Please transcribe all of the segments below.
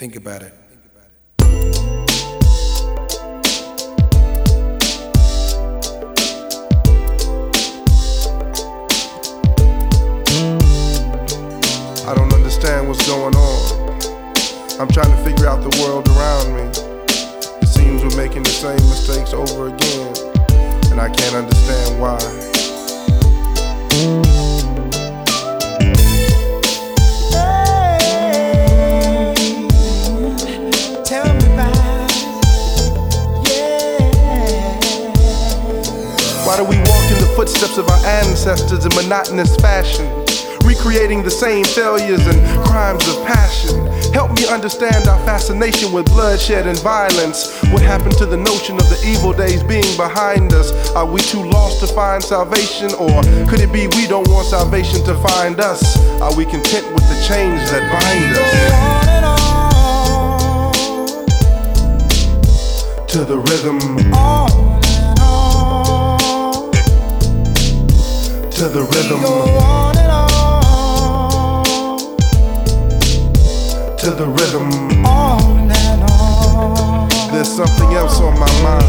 Think about it. I don't understand what's going on. I'm trying to figure out the world around me. It seems we're making the same mistakes over again, and I can't understand why. Ancestors in monotonous fashion? Recreating the same failures and crimes of passion. Help me understand our fascination with bloodshed and violence. What happened to the notion of the evil days being behind us? Are we too lost to find salvation? Or could it be we don't want salvation to find us? Are we content with the chains that bind us? To the rhythm, to the rhythm, on and on, to the rhythm. on and on. There's something else on my mind.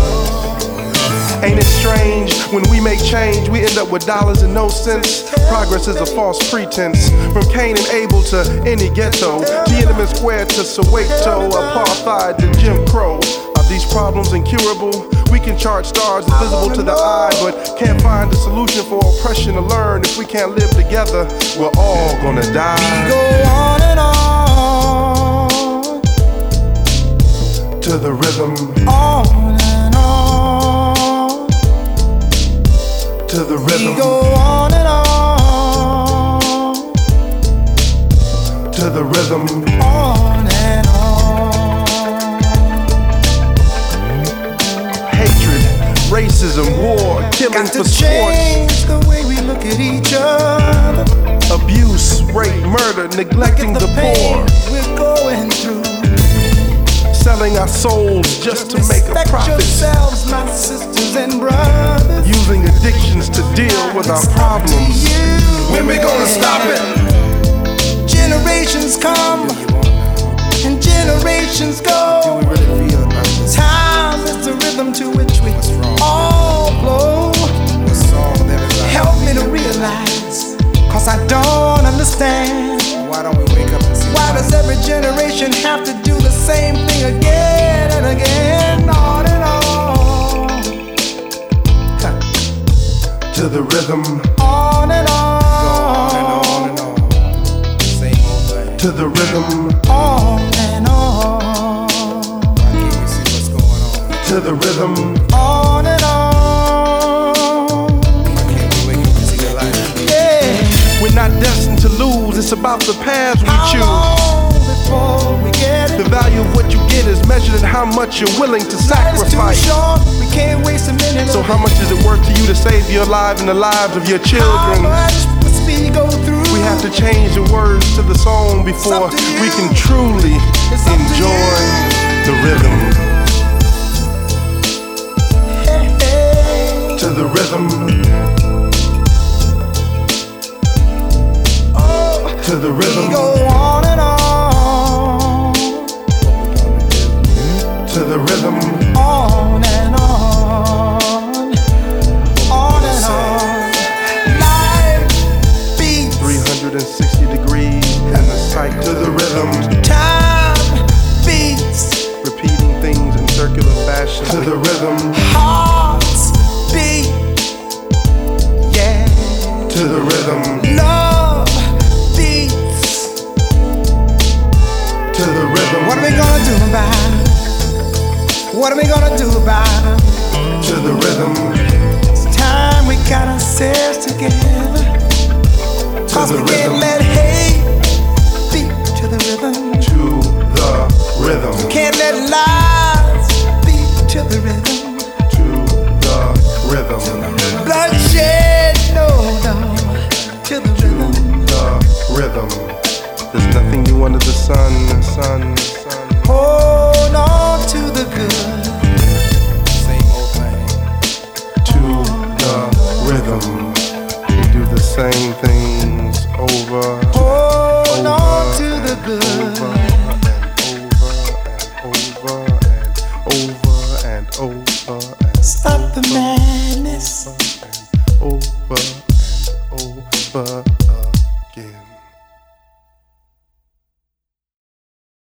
Ain't it strange when we make change, we end up with dollars and no cents? Progress is a false pretense. From Cain and Abel to any ghetto, Tiananmen Square to Soweto, apartheid to Jim Crow. These problems incurable? We can chart stars invisible to the eye, but can't find a solution for oppression to learn. If we can't live together, we're all gonna We die. go on and on, To the rhythm, on and on. to the rhythm. We go on and on, to the rhythm. on and on. Racism, war, killing Got for sports, change the way we look at each other. abuse, rape, murder, neglecting the the poor, we're going through. selling our souls just to make a profit, yourselves, my sisters and brothers. using addictions to deal with our It's problems. When we gonna stop it? Generations come and generations go. Rhythm, on and on and on, on and on? Same old thing. to the rhythm, on and on, Why can't see what's going on? to the rhythm, on and on. Why can't we wake up the light? Yeah. We're not destined to lose, it's about the paths we How choose. long before we The value of what you get is measured in how much you're willing to sacrifice. we can't waste a minute. So how much is it worth to you to save your life and the lives of your How children? much must we go through? We have to change the words to the song before It's up to we can truly It's up to enjoy the rhythm. Hey, hey. To the rhythm, to the rhythm, on and on, on and on. Life beats. 360 degrees in the sight to the rhythm, time beats. Repeating things in circular fashion to the rhythm, hearts beat. Yeah. to the rhythm, Love What are we gonna do about it? to the rhythm, It's time we got ourselves together. to Cause the we can't let hate beat to the rhythm. to the rhythm, We Can't let lies beat to the rhythm. to the rhythm, Bloodshed, no, no, to the rhythm. the rhythm. There's nothing new under the sun, sun, over